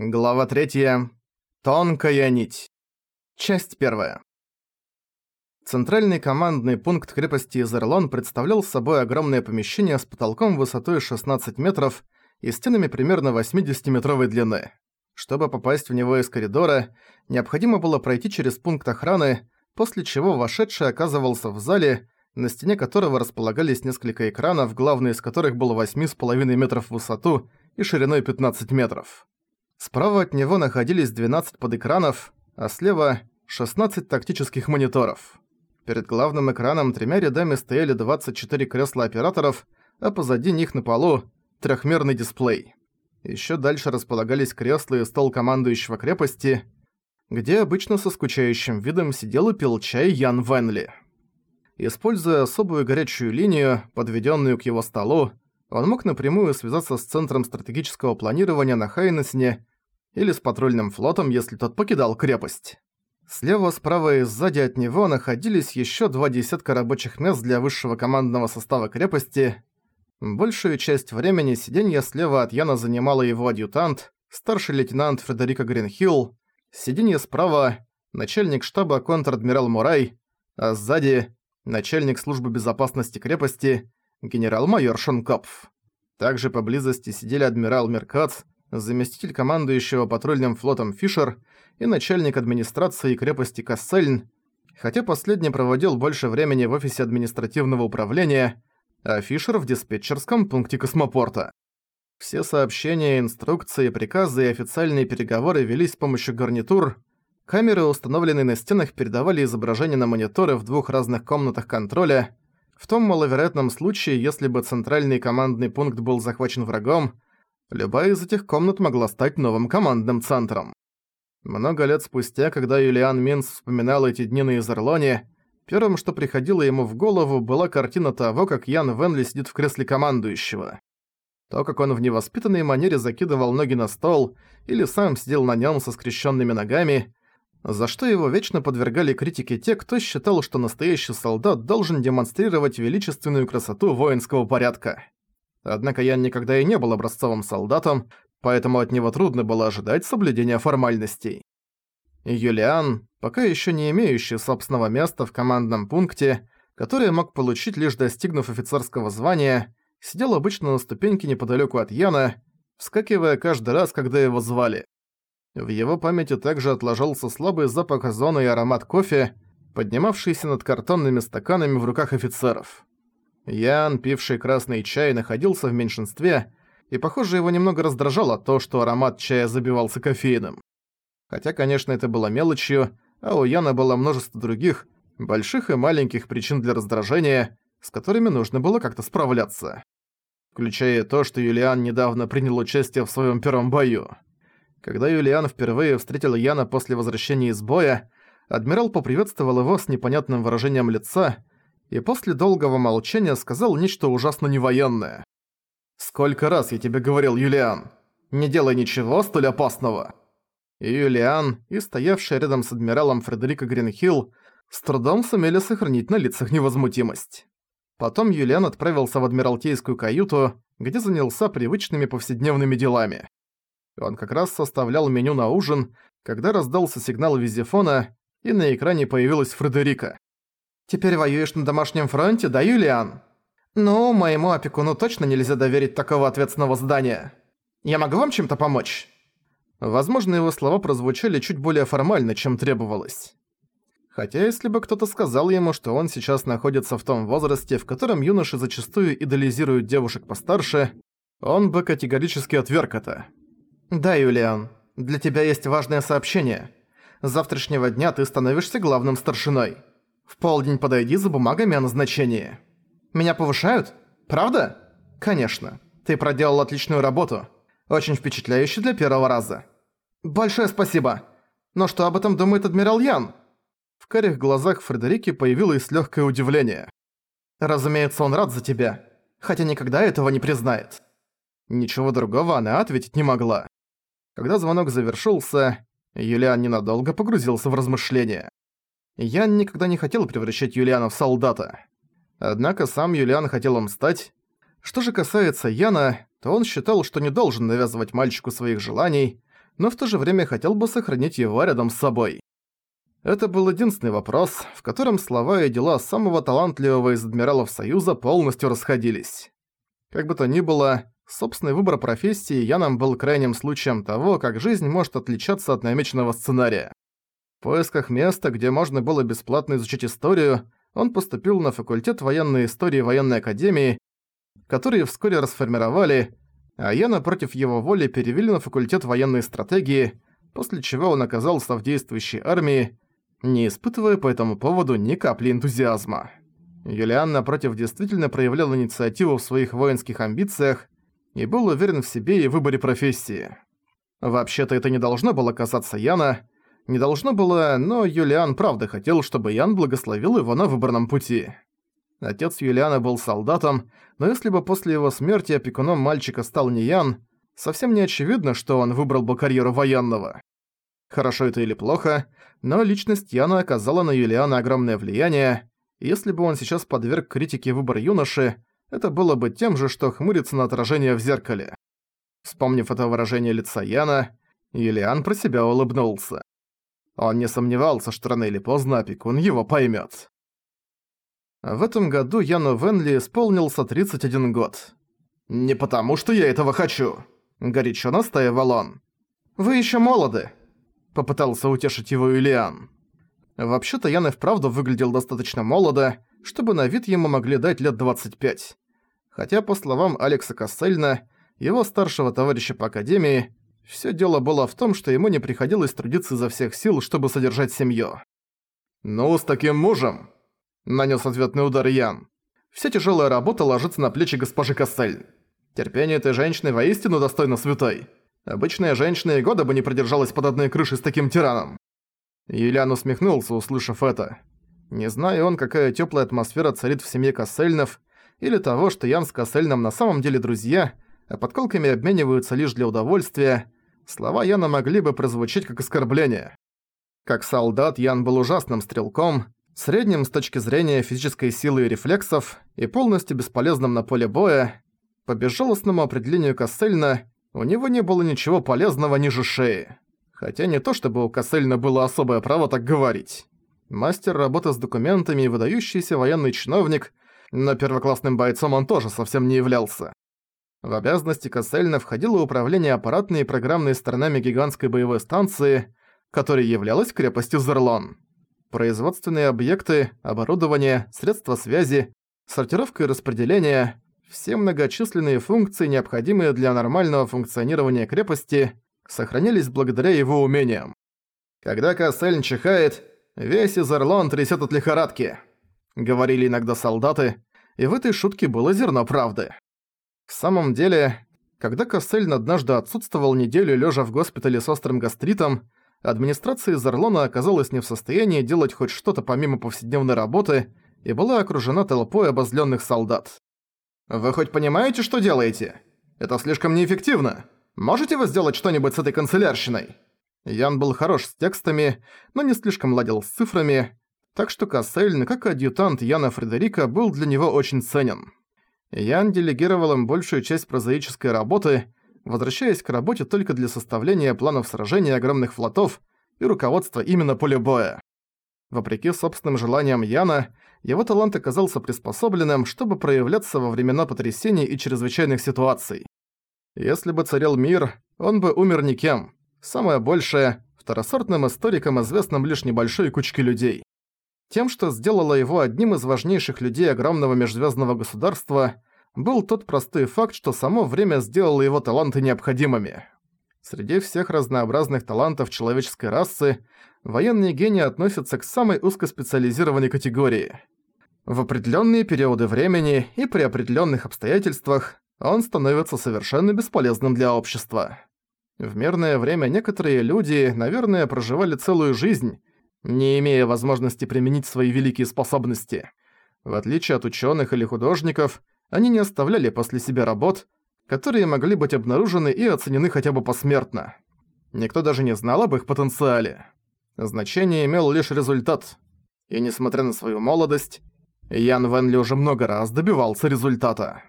Глава 3. Тонкая нить. Часть 1. Центральный командный пункт крепости Изерлон представлял собой огромное помещение с потолком высотой 16 метров и стенами примерно 80-метровой длины. Чтобы попасть в него из коридора, необходимо было пройти через пункт охраны, после чего вошедший оказывался в зале, на стене которого располагались несколько экранов, главный из которых был 8,5 метров в высоту и шириной 15 метров. Справа от него находились 12 подэкранов, а слева – 16 тактических мониторов. Перед главным экраном тремя рядами стояли 24 кресла операторов, а позади них на полу – трехмерный дисплей. Еще дальше располагались кресла и стол командующего крепости, где обычно со скучающим видом сидел и пил чай Ян Венли. Используя особую горячую линию, подведенную к его столу, он мог напрямую связаться с Центром стратегического планирования на Хайнесне или с патрульным флотом, если тот покидал крепость. Слева, справа и сзади от него находились еще два десятка рабочих мест для высшего командного состава крепости. Большую часть времени сиденье слева от Яна занимала его адъютант, старший лейтенант Фредерико Гринхилл, сиденье справа – начальник штаба контр-адмирал Мурай, а сзади – начальник службы безопасности крепости генерал-майор Шонкопф. Также поблизости сидели адмирал Меркац, заместитель командующего патрульным флотом Фишер и начальник администрации крепости Кассельн, хотя последний проводил больше времени в офисе административного управления, а Фишер в диспетчерском пункте космопорта. Все сообщения, инструкции, приказы и официальные переговоры велись с помощью гарнитур. Камеры, установленные на стенах, передавали изображения на мониторы в двух разных комнатах контроля. В том маловероятном случае, если бы центральный командный пункт был захвачен врагом, Любая из этих комнат могла стать новым командным центром. Много лет спустя, когда Юлиан Минц вспоминал эти дни на Изерлоне, первым, что приходило ему в голову, была картина того, как Ян Венли сидит в кресле командующего. То, как он в невоспитанной манере закидывал ноги на стол или сам сидел на нем со скрещенными ногами, за что его вечно подвергали критике те, кто считал, что настоящий солдат должен демонстрировать величественную красоту воинского порядка. Однако Ян никогда и не был образцовым солдатом, поэтому от него трудно было ожидать соблюдения формальностей. Юлиан, пока еще не имеющий собственного места в командном пункте, который мог получить лишь достигнув офицерского звания, сидел обычно на ступеньке неподалеку от Яна, вскакивая каждый раз, когда его звали. В его памяти также отложился слабый запах озона и аромат кофе, поднимавшийся над картонными стаканами в руках офицеров. Ян, пивший красный чай, находился в меньшинстве, и, похоже, его немного раздражало то, что аромат чая забивался кофеином. Хотя, конечно, это было мелочью, а у Яна было множество других, больших и маленьких причин для раздражения, с которыми нужно было как-то справляться. Включая то, что Юлиан недавно принял участие в своем первом бою. Когда Юлиан впервые встретил Яна после возвращения из боя, адмирал поприветствовал его с непонятным выражением лица, и после долгого молчания сказал нечто ужасно невоенное. «Сколько раз я тебе говорил, Юлиан, не делай ничего столь опасного!» И Юлиан, и стоявший рядом с адмиралом Фредерико Гринхилл с трудом сумели сохранить на лицах невозмутимость. Потом Юлиан отправился в адмиралтейскую каюту, где занялся привычными повседневными делами. Он как раз составлял меню на ужин, когда раздался сигнал визифона, и на экране появилась Фредерика. Теперь воюешь на домашнем фронте, да, Юлиан? Ну, моему опекуну точно нельзя доверить такого ответственного задания. Я могу вам чем-то помочь?» Возможно, его слова прозвучали чуть более формально, чем требовалось. Хотя если бы кто-то сказал ему, что он сейчас находится в том возрасте, в котором юноши зачастую идолизируют девушек постарше, он бы категорически отверг это. «Да, Юлиан, для тебя есть важное сообщение. С завтрашнего дня ты становишься главным старшиной. В полдень подойди за бумагами о назначении. Меня повышают? Правда? Конечно. Ты проделал отличную работу. Очень впечатляюще для первого раза. Большое спасибо. Но что об этом думает адмирал Ян? В карих глазах Фредерики появилось легкое удивление. Разумеется, он рад за тебя, хотя никогда этого не признает. Ничего другого она ответить не могла. Когда звонок завершился, Юлиан ненадолго погрузился в размышления. Ян никогда не хотел превращать Юлиана в солдата. Однако сам Юлиан хотел им стать. Что же касается Яна, то он считал, что не должен навязывать мальчику своих желаний, но в то же время хотел бы сохранить его рядом с собой. Это был единственный вопрос, в котором слова и дела самого талантливого из адмиралов Союза полностью расходились. Как бы то ни было, собственный выбор профессии Яном был крайним случаем того, как жизнь может отличаться от намеченного сценария. В поисках места, где можно было бесплатно изучить историю, он поступил на факультет военной истории военной академии, который вскоре расформировали, а Яна против его воли перевели на факультет военной стратегии, после чего он оказался в действующей армии, не испытывая по этому поводу ни капли энтузиазма. Юлиан, напротив, действительно проявлял инициативу в своих воинских амбициях и был уверен в себе и выборе профессии. Вообще-то это не должно было касаться Яна, не должно было, но Юлиан правда хотел, чтобы Ян благословил его на выбранном пути. Отец Юлиана был солдатом, но если бы после его смерти опекуном мальчика стал не Ян, совсем не очевидно, что он выбрал бы карьеру военного. Хорошо это или плохо, но личность Яна оказала на Юлиана огромное влияние, и если бы он сейчас подверг критике выбор юноши, это было бы тем же, что хмуриться на отражение в зеркале. Вспомнив это выражение лица Яна, Юлиан про себя улыбнулся. Он не сомневался, что рано или поздно опекун его поймёт. В этом году Яну Венли исполнился 31 год. «Не потому, что я этого хочу!» – горячо настаивал он. «Вы ещё молоды!» Попытался утешить его Юлиан. Вообще-то Ян и вправду выглядел достаточно молодо, чтобы на вид ему могли дать лет 25. Хотя, по словам Алекса Кассельна, его старшего товарища по академии, все дело было в том, что ему не приходилось трудиться изо всех сил, чтобы содержать семью. «Ну, с таким мужем!» – нанес ответный удар Ян. «Вся тяжелая работа ложится на плечи госпожи Кассель. Терпение этой женщины воистину достойно святой. Обычная женщина и года бы не продержалась под одной крышей с таким тираном. Юлиан усмехнулся, услышав это. Не зная он, какая теплая атмосфера царит в семье Кассельнов, или того, что Ян с Кассельном на самом деле друзья, а подколками обмениваются лишь для удовольствия, слова Яна могли бы прозвучать как оскорбление. Как солдат Ян был ужасным стрелком, средним с точки зрения физической силы и рефлексов, и полностью бесполезным на поле боя. По безжалостному определению Кассельна, у него не было ничего полезного ниже шеи. Хотя не то чтобы у Кассельна было особое право так говорить. Мастер работы с документами и выдающийся военный чиновник, но первоклассным бойцом он тоже совсем не являлся. В обязанности Кассельна входило управление аппаратной и программной сторонами гигантской боевой станции, которая являлась крепостью Зерлон. Производственные объекты, оборудование, средства связи, сортировка и распределение все многочисленные функции, необходимые для нормального функционирования крепости, сохранились благодаря его умениям. Когда Кассельн чихает, весь Изерлон трясет от лихорадки. Говорили иногда солдаты, и в этой шутке было зерно правды. В самом деле, когда Кассельн однажды отсутствовал неделю лежа в госпитале с острым гастритом, администрация Изерлона оказалась не в состоянии делать хоть что-то помимо повседневной работы и была окружена толпой обозленных солдат. «Вы хоть понимаете, что делаете? Это слишком неэффективно. Можете вы сделать что-нибудь с этой канцелярщиной?» Ян был хорош с текстами, но не слишком ладил с цифрами, так что Кассельн, как адъютант Яна Фредерика, был для него очень ценен. Ян делегировал им большую часть прозаической работы, возвращаясь к работе только для составления планов сражения огромных флотов и руководства именно поля боя. Вопреки собственным желаниям Яна, его талант оказался приспособленным, чтобы проявляться во времена потрясений и чрезвычайных ситуаций. Если бы царил мир, он бы умер никем. Самое большее – второсортным историком, известным лишь небольшой кучке людей. Тем, что сделало его одним из важнейших людей огромного межзвездного государства, был тот простой факт, что само время сделало его таланты необходимыми. Среди всех разнообразных талантов человеческой расы военные гении относятся к самой узкоспециализированной категории. В определенные периоды времени и при определенных обстоятельствах он становится совершенно бесполезным для общества. В мирное время некоторые люди, наверное, проживали целую жизнь, не имея возможности применить свои великие способности. В отличие от ученых или художников, они не оставляли после себя работ, которые могли быть обнаружены и оценены хотя бы посмертно. Никто даже не знал об их потенциале. Значение имел лишь результат. И несмотря на свою молодость, Ян Венли уже много раз добивался результата.